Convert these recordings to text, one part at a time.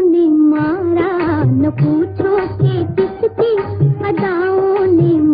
ने मारा न पूछो के किसकी अदाओं ने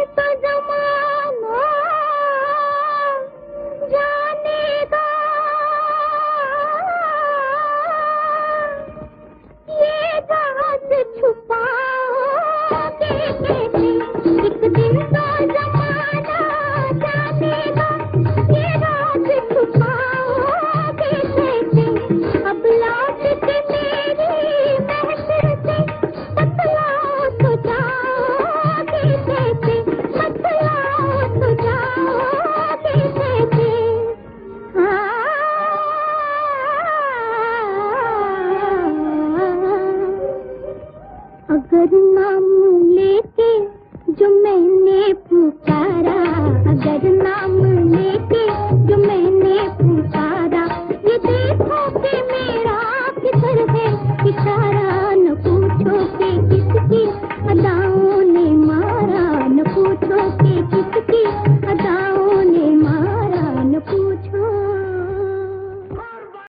करना